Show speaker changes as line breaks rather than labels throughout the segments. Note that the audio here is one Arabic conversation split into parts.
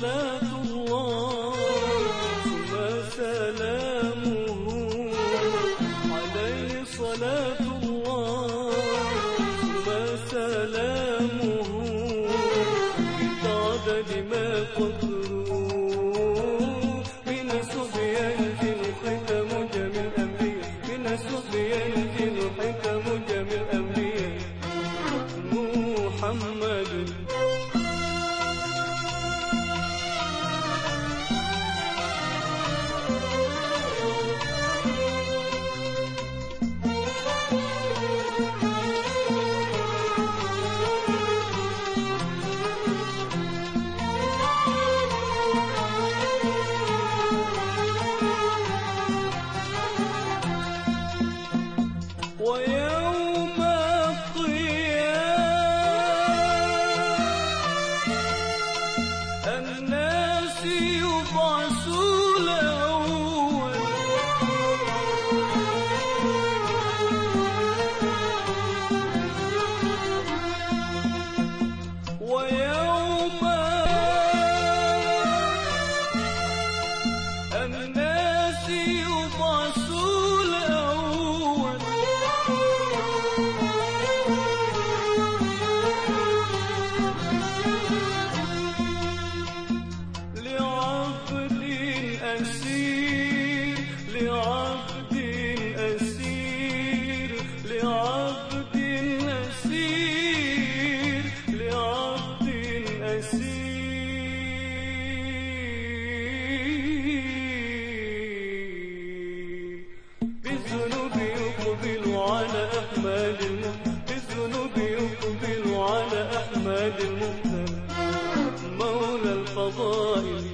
صلاة الله ثم سلامه عليه صلاة الله مولى الفضائل.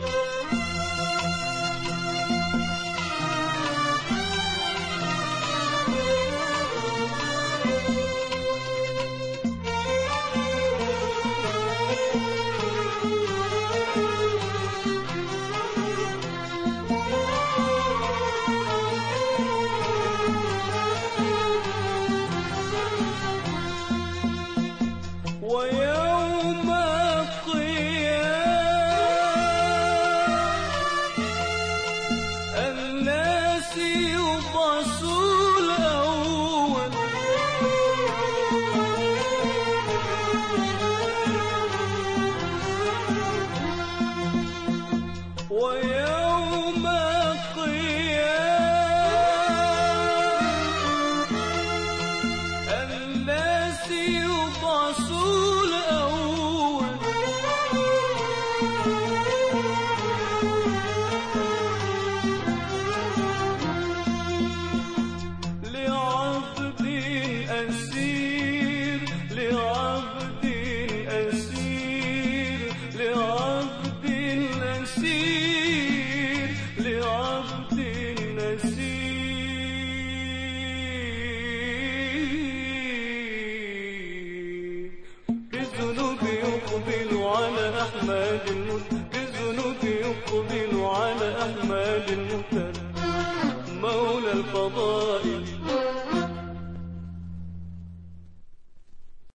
seu eu أحمال المثل بذنوب يقبل على أحمال المثل مولى الفضائل